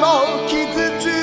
何も傷つ